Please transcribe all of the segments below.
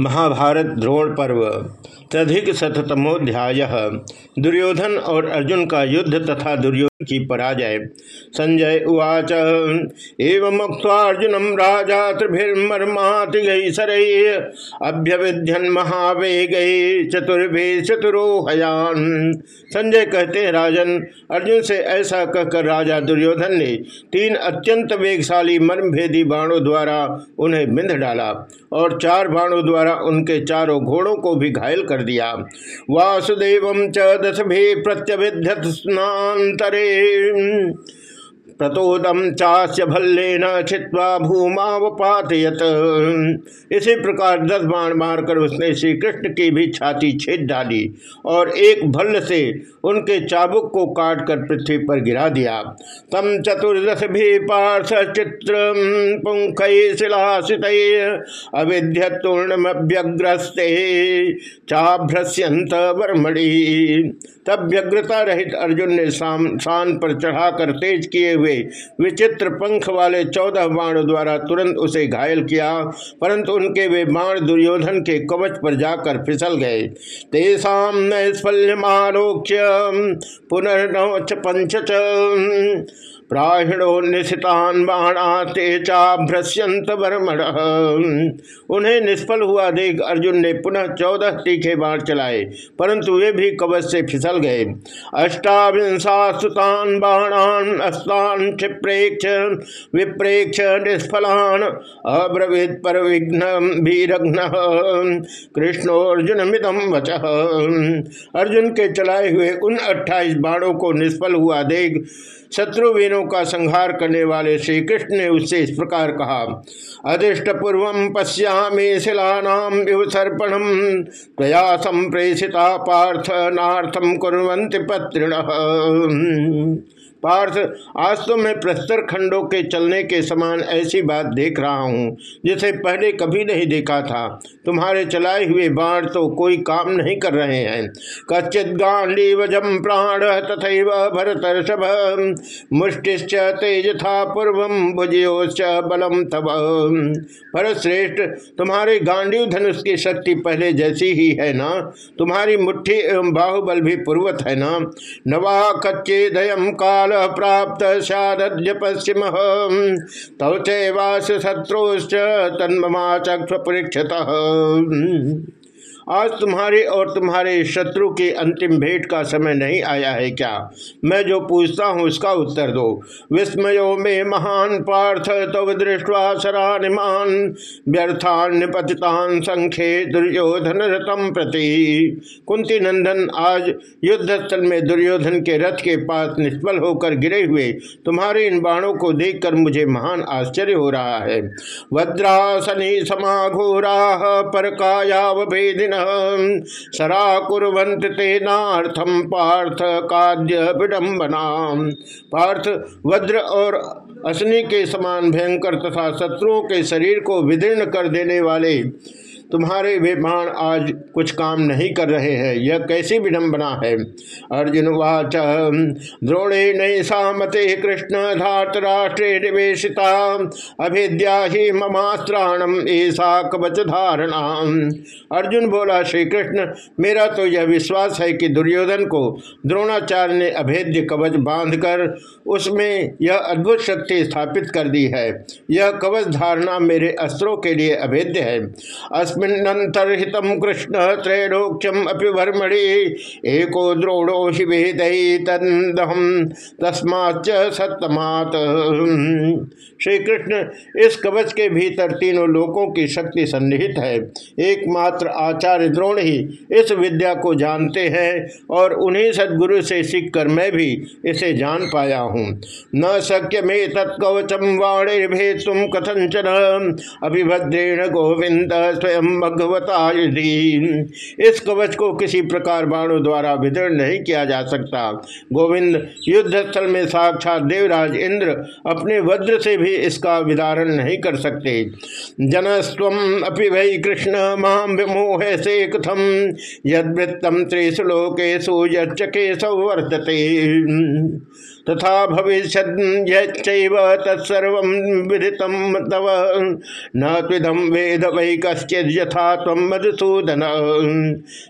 महाभारत द्रोण पर्व तधिक शतमोध्याय दुर्योधन और अर्जुन का युद्ध तथा दुर्योधन की पराजय। संजय उवाच, एवं अर्जुनम राजा त्रिभिर्मर्मातिगैसर अभ्यविध्यन महावेग चतुर्भे चतुरोहयान। संजय कहते हैं, राजन, अर्जुन से ऐसा कहकर राजा दुर्योधन ने तीन अत्यंत वेगशाली मर्मभेदी बाणों द्वारा उन्हें बिंध डाला। और चार बाणों द्वारा उनके चारों घोड़ों को भी घायल कर दिया। वासुदेव च दस भी प्रत्यभिध्यत स्नातरे प्रतोदम चास्य भल्लेन छिवा भूमावपातयत। इसी प्रकार दस बाण मारकर उसने श्री कृष्ण की भी छाती छेद डाली और एक भल्ल से उनके चाबुक को काट कर पृथ्वी पर गिरा दिया। तम चतुर्दश भी पार्थ चित्र पुंख शिलासित अविध्य तूर्णमभ्यग्रस्ते चाभ्रस्यंत वर्मणि। तब व्यग्रता रहित अर्जुन ने शान पर चढ़ाकर तेज किए हुए। विचित्र पंख वाले चौदह बाण द्वारा तुरंत उसे घायल किया, परंतु उनके वे बाण दुर्योधन के कवच पर जाकर फिसल गए। तेषा नैस्फल्यमारोक्ष पुनर्नौच पंच प्राहिणो निशितान बाणा ते चाभ्रस्यंत वर्मण। उन्हें निष्फल हुआ देख अर्जुन ने पुनः चौदह तीखे बाण चलाए, परंतु वे भी कवच से फिसल गए। अष्टाविंशास्तुतान बाणान, अस्तान क्षिप्रेक्ष, विप्रेक्ष, निष्फलान, अब्रवीत पर विघ्न भीरघ्न। कृष्णोर्जुन मिदम वच। अर्जुन के चलाए हुए उन अट्ठाईस बाणों को निष्फल हुआ देख शत्रुवीरों का संहार करने वाले श्री कृष्ण ने उससे इस प्रकार कहा अदृष्ट पूर्व पश्यामे शिलानाम सर्पणम त्वया संप्रेषिता पार्थ नार्थम कुरंत पत्रिण। पार्थ, आज तो मैं प्रस्तर खंडों के चलने के समान ऐसी बात देख रहा हूँ, जिसे पहले कभी नहीं देखा था। तुम्हारे चलाए हुए बाण तो कोई काम नहीं कर रहे हैं। कच्चित गांडीवजम प्राण तथा भरतर्षभ। मुष्टिश्च तेज था पूर्व भुजयोश्च बलम तब भरत श्रेष्ठ तुम्हारे गांडीव धनुष की शक्ति पहले जैसी ही है ना? तुम्हारी मुट्ठी एवं बाहुबल भी पूर्वत है ना? नवा कच्चे दयम काल प्राप्त सद्य पश्चिम तव चैवास शत्रुश्च तन्ममा चक्ष परीक्षत आज तुम्हारे और तुम्हारे शत्रु की अंतिम भेंट का समय नहीं आया है क्या? मैं जो पूछता हूँ, उसका उत्तर दो। विस्मयो में महान पार्थ, तव दृष्टवा सरानिमान व्यर्थान निपतितान संख्ये दुर्योधन रतम प्रति। कुंती नंदन, आज युद्ध स्थल में दुर्योधन के रथ के पास निष्फल होकर गिरे हुए, तुम्हारे इन बाणों को देखकर मुझे महान आश्चर्य हो रहा है। वज्रासनी समाघोरा पर कायावेदिन सरा कुरंत तेनाथम पार्थ काद्य विडम्बना पार्थ वज्र और असनी के समान भयंकर तथा शत्रुओं के शरीर को विदीर्ण कर देने वाले तुम्हारे वे बाण आज कुछ काम नहीं कर रहे हैं, यह कैसी विडम्बना है? अर्जुन वाच, द्रोणे नैसा मते कृष्ण धात राष्ट्रे निवेशिता, अभिद्या ही ममास्त्राणम ऐसा कवच धारणा। अर्जुन बोला श्री कृष्ण मेरा तो यह विश्वास है कि दुर्योधन को द्रोणाचार्य ने अभेद्य कवच बांधकर उसमें यह अद्भुत शक्ति स्थापित कर दी है। यह कवच धारणा मेरे अस्त्रों के लिए अभेद्य है। अस्मिन्नंतर्हित कृष्ण त्रैलोक्यम एको द्रोणो शिवेद तंदहम तस्माच सत्तमात। श्री कृष्ण इस कवच के भीतर तीनों लोकों की शक्ति सन्निहित है। एकमात्र आचार्य द्रोण ही इस विद्या को जानते हैं और उन्हीं सदगुरु से सीखकर मैं भी इसे जान पाया हूँ। न शक्य में तत्कवचम वाणे भे तुम कथंचन अभिभद्रेण गोविंद स्वयं भगवता इस कवच को किसी प्रकार बाणों द्वारा विदर्ण नहीं किया जा सकता। गोविंद युद्ध स्थल में साक्षात देवराज इंद्र अपने वज्र से भी इसका विदारण नहीं कर सकते। जनस्व अपि वै कृष्ण माम विमोह से कथम यदृत्तम त्रिश्लोकेशु यचके सौवर्तते तथा भविष्य तत्सर्व विदितम तव। वेद वै कश्चित यथा तम मधुसूदन।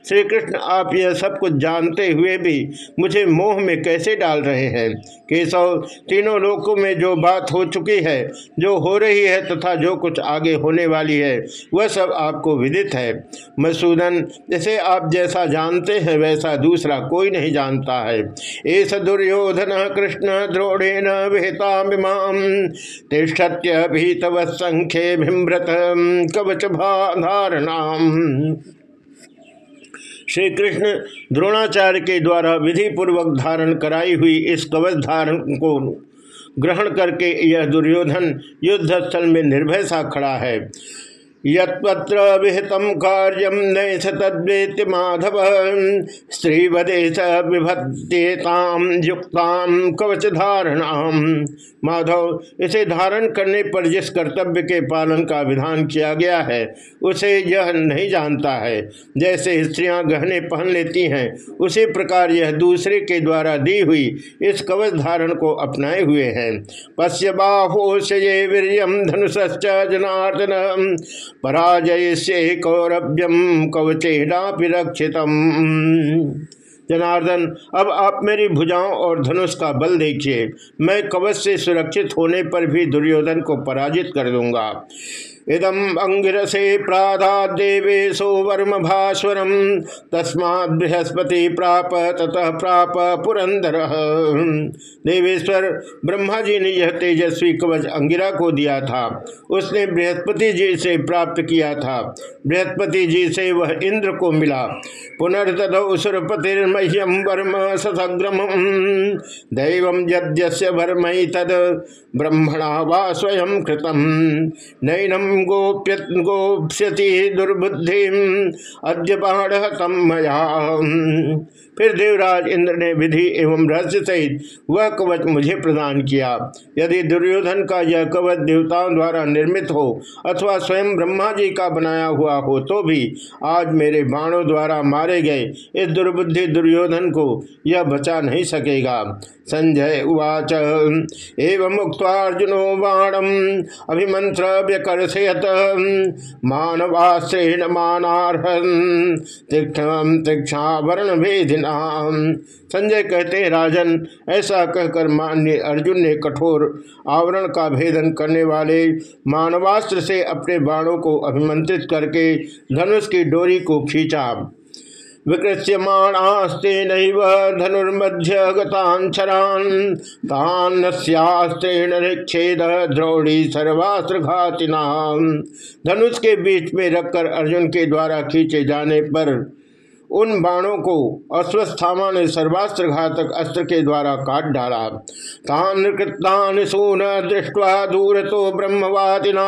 श्री कृष्ण आप यह सब कुछ जानते हुए भी मुझे मोह में कैसे डाल रहे हैं? केशव, तीनों लोकों में जो बात हो चुकी है, जो हो रही है तथा जो कुछ आगे होने वाली है, वह सब आपको विदित है। मसूदन जैसे आप जैसा जानते हैं, वैसा दूसरा कोई नहीं जानता है। ऐसा दुर्योधन कृष्ण द्रोणेन विहिता तिष्ठत्य भीतव संख्य भिमृत कवच धारणाम श्री कृष्ण द्रोणाचार्य के द्वारा विधि पूर्वक धारण कराई हुई इस कवच धारण को ग्रहण करके यह दुर्योधन युद्ध स्थल में निर्भय सा खड़ा है। यत्र विहितम कार्यम तद्वेत्य माधव। स्त्रीवदेश विभत्येताम युक्ताम कवच धारणाम माधव, इसे धारण करने पर जिस कर्तव्य के पालन का विधान किया गया है, उसे यह नहीं जानता है। जैसे स्त्रियाँ गहने पहन लेती हैं, उसी प्रकार यह दूसरे के द्वारा दी हुई इस कवच धारण को अपनाए हुए हैं। पश्य बाहोश ये वीरियम धनुष जनार्दन पराजय से कौरभ्यम कवचे रक्षित जनार्दन, अब आप मेरी भुजाओं और धनुष का बल देखिए। मैं कवच से सुरक्षित होने पर भी दुर्योधन को पराजित कर दूँगा। इदम अंगिरसे प्राधा देवेशो वर्म भास्वरम तस्मा बृहस्पति प्राप, ततः प्राप पुरंदर। देवेश्वर ब्रह्मा जी ने यह तेजस्वी कवच अंगिरा को दिया था। उसने बृहस्पति जी से प्राप्त किया था। बृहस्पति जी से वह इंद्र को मिला। पुनर्तद सुरपतिर्मह्यम वर्म ससग्रम दैव यद्यस्य वर्म तद ब्रह्मणा वा स्वयं कृतम। नैनम गोप्य गोप्यति दुर्बुद्धि अद्य बाढ़ मया। फिर देवराज इंद्र ने विधि एवं रहस्य सहित वह कवच मुझे प्रदान किया। यदि दुर्योधन का यह कवच देवताओं द्वारा निर्मित हो अथवा स्वयं ब्रह्मा जी का बनाया हुआ हो तो भी आज मेरे बाणों द्वारा मारे गए इस दुर्बुद्धि दुर्योधन को यह बचा नहीं सकेगा। संजय उवाच, एवं मुक्तार्जुनो बाणम अभिमंत्र व्यकर्षयत। मानवाश्रेण मानार्हन। तीक्षण तीक्षावरण भेदिना संजय कहते, राजन, ऐसा कहकर मान्य अर्जुन ने कठोर आवरण का भेदन करने वाले मानवास्त्र से अपने बाणों को अभिमंत्रित करके धनुष की डोरी को खींचा। विकृष्यमाणास्ते नैव धनुर्मध्य गताक्षरान् तान्नस्यास्त्रेण निक्षेद द्रौड़ी सर्वास्त्र घातिना धनुष के बीच में रखकर अर्जुन के द्वारा खींचे जाने पर उन बाणों को अश्वस्थामा ने सर्वास्त्र घातक अस्त्र के द्वारा काट डाला। तान सून दृष्टवा दूर तो ब्रह्मवादिना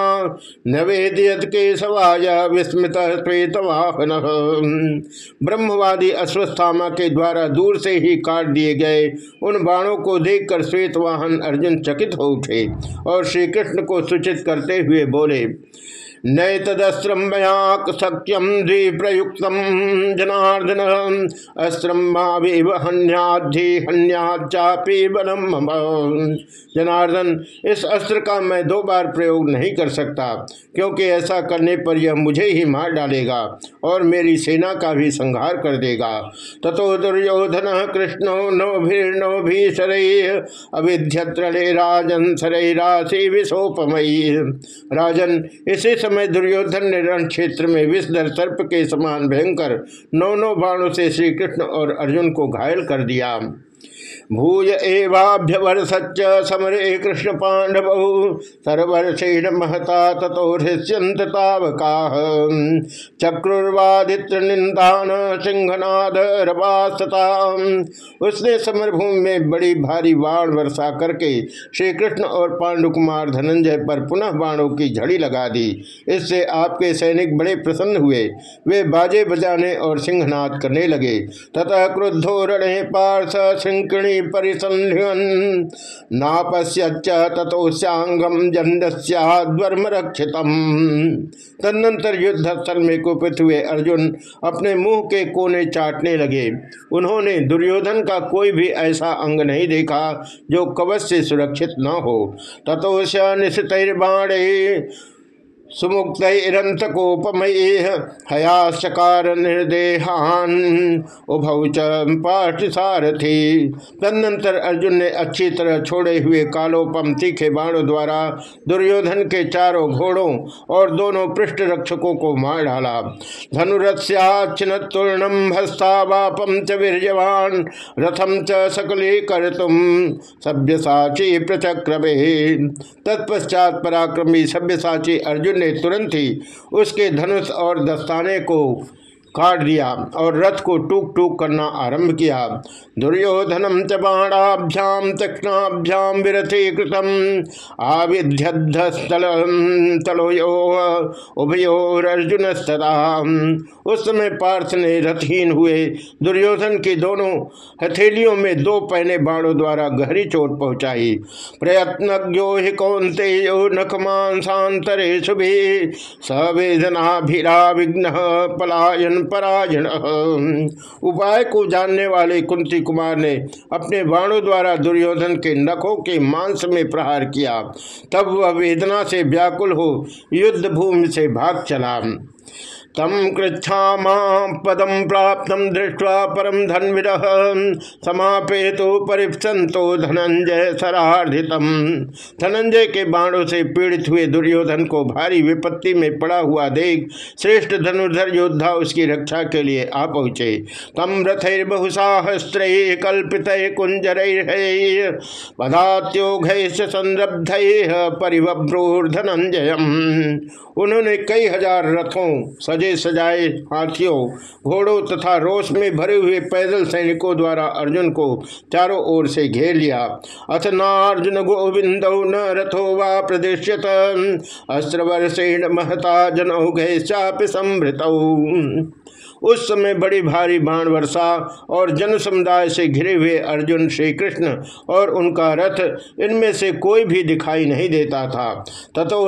नवेदियत के सवाय विस्मित श्वेतवाहन ब्रह्मवादी अश्वस्थामा के द्वारा दूर से ही काट दिए गए उन बाणों को देखकर श्वेतवाहन अर्जुन चकित हो उठे और श्री कृष्ण को सूचित करते हुए बोले नैतदस्त्रम मया सक्यम द्विप्रयुक्त जनार्दन। अस्त्रम मावेव हन्याधि हन्याचापी बलम जनार्दन, इस अस्त्र का मैं दो बार प्रयोग नहीं कर सकता, क्योंकि ऐसा करने पर यह मुझे ही मार डालेगा और मेरी सेना का भी संहार कर देगा। तथो दुर्योधन कृष्णो नो भीर्णो भीषर अविध्यत्रे राजन राशि विशोपमयी। राजन, इसी समय समय दुर्योधन ने रण क्षेत्र में विषधर सर्प के समान भयंकर नौ नौ बाणों से श्री कृष्ण और अर्जुन को घायल कर दिया। भूय एवाभ्यवर्षच्च समरे कृष्ण पांडव सर्वर्षेण महता तथो हृष्यंत चक्रुर्वादित्र निंदान सिंहनाद रवासता उसने समरभूमि में बड़ी भारी बाण वर्षा करके श्री कृष्ण और पांडुकुमार धनंजय पर पुनः बाणों की झड़ी लगा दी। इससे आपके सैनिक बड़े प्रसन्न हुए। वे बाजे बजाने और सिंहनाद करने लगे। तथा क्रुद्धो रणे पार्थ सिंकणी परिसंहन नापश्यच्च तथोश्यांगम तदनंतर युद्ध स्थल में कुपित हुए अर्जुन अपने मुँह के कोने चाटने लगे। उन्होंने दुर्योधन का कोई भी ऐसा अंग नहीं देखा जो कवच से सुरक्षित न हो। तथोश निश्चित सुमुक्तरंतकोपमये हयाशकार निर्देहान उभौ पाठसारथी तदनंतर अर्जुन ने अच्छी तरह छोड़े हुए कालोपम तीखे बाणों द्वारा दुर्योधन के चारों घोड़ों और दोनों पृष्ठ रक्षकों को मार डाला। धनुरस्याचिन तूर्णम हस्तावापम च वीरवान रथम च सकले कर तुम सभ्यसाची प्रचक्रमे। तत्पश्चात पराक्रमी सभ्यसाची अर्जुन ने तुरंत ही उसके धनुष और दस्ताने को काट दिया और रथ को टूक टूक करना आरंभ किया। दुर्योधनम च बाणाभ्याम तक्षणाभ्याम विरथे कृतम आविध्यस्थलो उभयोरर्जुन उस समय पार्थ ने रथहीन हुए। दुर्योधन की दोनों हथेलियों में दो पहने बाणों द्वारा गहरी चोट पहुंचाई। प्रयत्नो हि कौंते नखमांसांतरे शुभे सवेदनाभिरा विघ्न पलायन पराजन उपाय को जानने वाले कुंती कुमार ने अपने बाणों द्वारा दुर्योधन के नखों के मांस में प्रहार किया। तब वह वेदना से व्याकुल हो युद्ध भूमि से भाग चला। तम कृच्छामा पदम प्राप्त दृष्टवा परम धन्विर समापेतो परिपसंतो धनंजय सराधितम धनंजय के बाणों से पीड़ित हुए दुर्योधन को भारी विपत्ति में पड़ा हुआ देख श्रेष्ठ धनुर्धर योद्धा उसकी रक्षा के लिए आ पहुँचे। तम रथैर्बहुसाहस्त्र कल्पित कुंजर पदात्योघ संरब्ध परिव्रूर्धनंजय उन्होंने कई हज़ार रथों, सजे सजाए हाथियों, घोड़ों तथा रोष में भरे हुए पैदल सैनिकों द्वारा अर्जुन को चारों ओर से घेर लिया। अथ नार्जुन गोविंद न रथो व वा अस्त्र अस्त्रवर्षेण महता जनौघे चाप संभृत। उस समय बड़ी भारी बाण वर्षा और जन समुदाय से घिरे हुए अर्जुन श्री कृष्ण और उनका रथ इनमें से कोई भी दिखाई नहीं देता था। तथो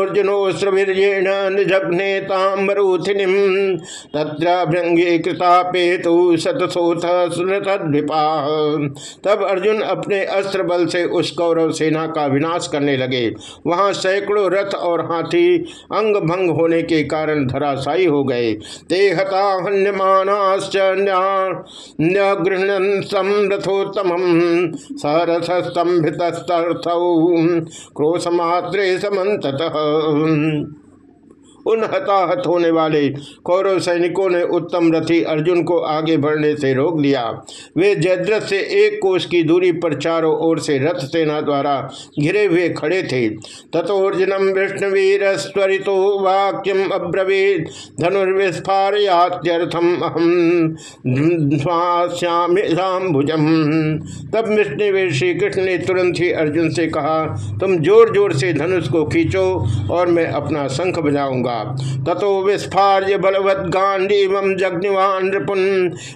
शतसोथ तब अर्जुन अपने अस्त्र बल से उस कौरव सेना का विनाश करने लगे। वहाँ सैकड़ों रथ और हाथी अंग भंग होने के कारण धराशायी हो गए। ते हता न्यगृहण समरथोत्तम सरथस्तंभितस्तर्थ क्रोशमात्रे समत उन हताहत होने वाले कौरव सैनिकों ने उत्तम रथी अर्जुन को आगे बढ़ने से रोक दिया वे जयद्रथ से एक कोष की दूरी पर चारों ओर से रथ सेना द्वारा घिरे हुए खड़े थे। तथोर्जुनम विष्णुवीर स्वरितो वाक्यम अब्रवीत। धनुर्विस्फार्यात्यर्थम अहम भुजम तब विष्णुवीर श्री कृष्ण ने तुरंत ही अर्जुन से कहा, तुम ज़ोर ज़ोर से धनुष को खींचो और मैं अपना शंख बजाऊँगा। ततो विस्फार्य बलवत गांडीव जग्निवान रिपुन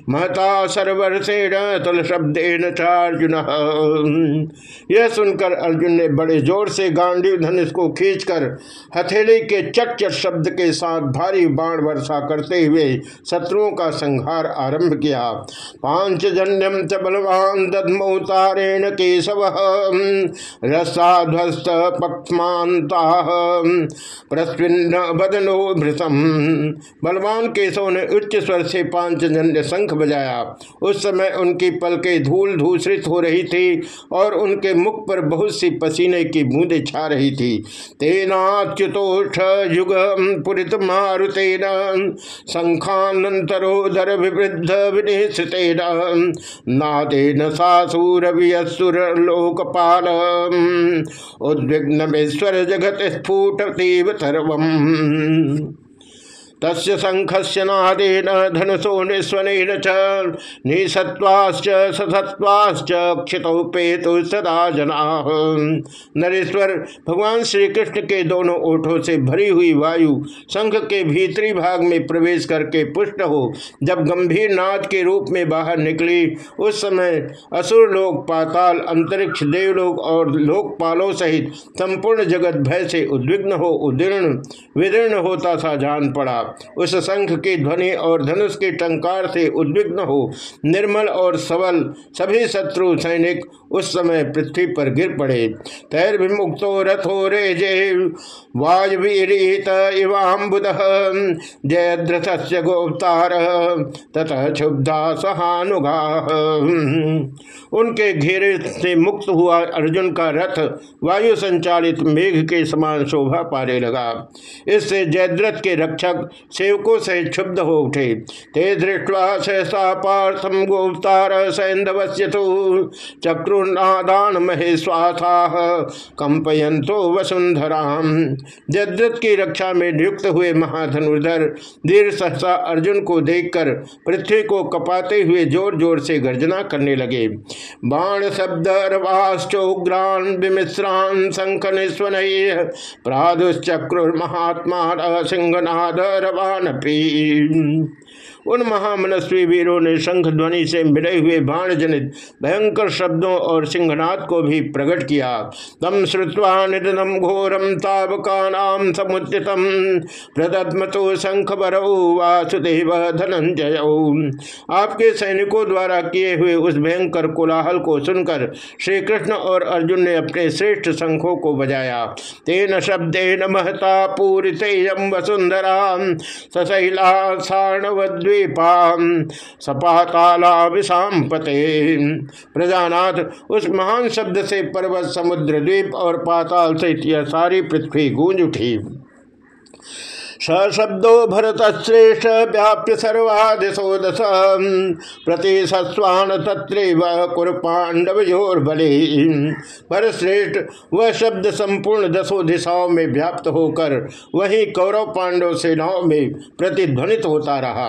महता सरवर्षेण तल शब्देन चार्जुन। यह सुनकर अर्जुन ने बड़े ज़ोर से गांडीव धनुष को खींचकर, हथेली के चट शब्द के साथ भारी बाण वर्षा करते हुए शत्रुओं का संहार आरंभ किया। पांचजन्यम च बलवान दधमोतारेण केशव। रसाध्वस्त पक्षमांता प्रस्विन्न बदनो भृतम बलवान केशव ने उच्च स्वर से पाँच जन्य शंख बजाया। उस समय उनकी पलके धूल धूसरित हो रही थी और उनके मुख पर बहुत सी पसीने की बूंदे छा रही थी। तेनाच्युतोष युग पुरित मारुतेन शंखानंतरोधर विवृद्ध विनिश्चितेन नादेन सासूर वियसुर लोकपाल। उद्विग्न जगत स्फुट सर्वम। 嗯 तस् शंखस्य नादेन धनुषो निस्वन निसत्वाश्च सत्वाश्च क्षितौ पेतु सदा जना। नरेश्वर, भगवान श्री कृष्ण के दोनों ओठों से भरी हुई वायु शंख के भीतरी भाग में प्रवेश करके पुष्ट हो, जब गंभीर नाद के रूप में बाहर निकली, उस समय असुर लोग पाताल, अंतरिक्ष, देवलोक और लोकपालों सहित संपूर्ण जगत भय से उद्विग्न हो, उदीर्ण, विदीर्ण होता सा जान पड़ा। उस शंख की ध्वनि और धनुष के टंकार से उद्विग्न हो। निर्मल और सबल सभी शत्रु सैनिक उस समय पृथ्वी पर गिर पड़े। तैर विमुक्तो रथो रे जय वाजवीरीत इवाम्बुद जयद्रथ से गोप्तार, ततः क्षुब्धा सहानुगा उनके घेरे से मुक्त हुआ अर्जुन का रथ वायु संचालित मेघ के समान शोभा पाने लगा। इससे जयद्रथ के रक्षक सेवकों से क्षुब्ध हो उठे। ते दृष्टवा सहसा पार्थम गोप्तार सैंधवस्य चक्रुनादान महेश्वाथा कंपयंतो वसुंधरा जयद्रथ की रक्षा में नियुक्त हुए महाधनुर्धर धीर सहसा अर्जुन को देखकर पृथ्वी को कपाते हुए ज़ोर ज़ोर से गर्जना करने लगे। बाण शब्द रवाश्चोग्रान विमिश्रान शंख निस्वन। प्रादुश्चक्रुर्महात्मा सिंहनाद रवान उन महामनस्वी वीरों ने शंख ध्वनि से मिले हुए बाण जनित भयंकर शब्दों और सिंहनाथ को भी प्रकट किया। तम श्रुवा निधनम घोरम तावका नाम समुचितम प्रदत्मतो शंख बरऊ वासुदेव धनंजय। आपके सैनिकों द्वारा किए हुए उस भयंकर कोलाहल को सुनकर श्री कृष्ण और अर्जुन ने अपने श्रेष्ठ शंखों को बजाया। तेन शब्देन महता पूरित वसुंधरा। सशैला साणवद्वी द्वीपा सपाताला विषाम पते प्रजानाथ, उस महान शब्द से पर्वत, समुद्र, द्वीप और पाताल से यह सारी पृथ्वी गूंज उठी। सशब्दो भरत श्रेष्ठ व्याप्य सर्वादिशो दश प्रति सस्वान तत्रैव कुर बले भरत श्रेष्ठ वह शब्द संपूर्ण दसों दिशाओं में व्याप्त होकर वही कौरव पांडव सेनाओं में प्रतिध्वनित होता रहा।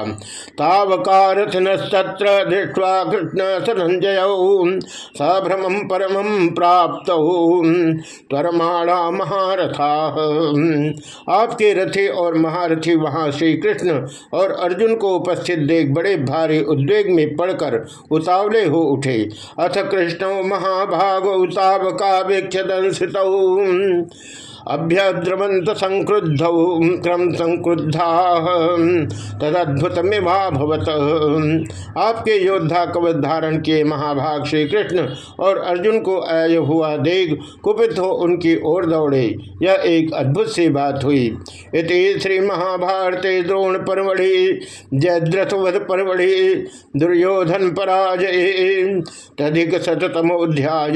तावकारथ नत्र दृष्टवा कृष्ण संजय सभ्रम परम प्राप्त। त्वरमाणा महारथा। आपके रथे और महारथी वहाँ श्री कृष्ण और अर्जुन को उपस्थित देख बड़े भारी उद्वेग में पड़कर उतावले हो उठे। अथ कृष्ण महाभाग उतावका वीक्षत अभ्यद्रवंत संक्रुद्ध, क्रम संक्रुद्धा। तदद्भुतमिभाभवत आपके योद्धा कवच धारण किए महाभाग श्री कृष्ण और अर्जुन को आय हुआ देख कुपित हो उनकी ओर दौड़े। यह एक अद्भुत सी बात हुई। इति श्री महाभारते द्रोण परमढ़ि, जयद्रथवध परमढ़ि, दुर्योधन पराजय। तधिक शतमोध्याय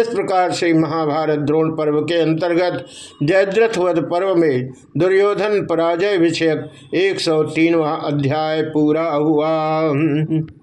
इस प्रकार से महाभारत द्रोण पर्व के अंतर्गत जयद्रथ वध पर्व में दुर्योधन पराजय विषयक एक सौ अध्याय पूरा हुआ।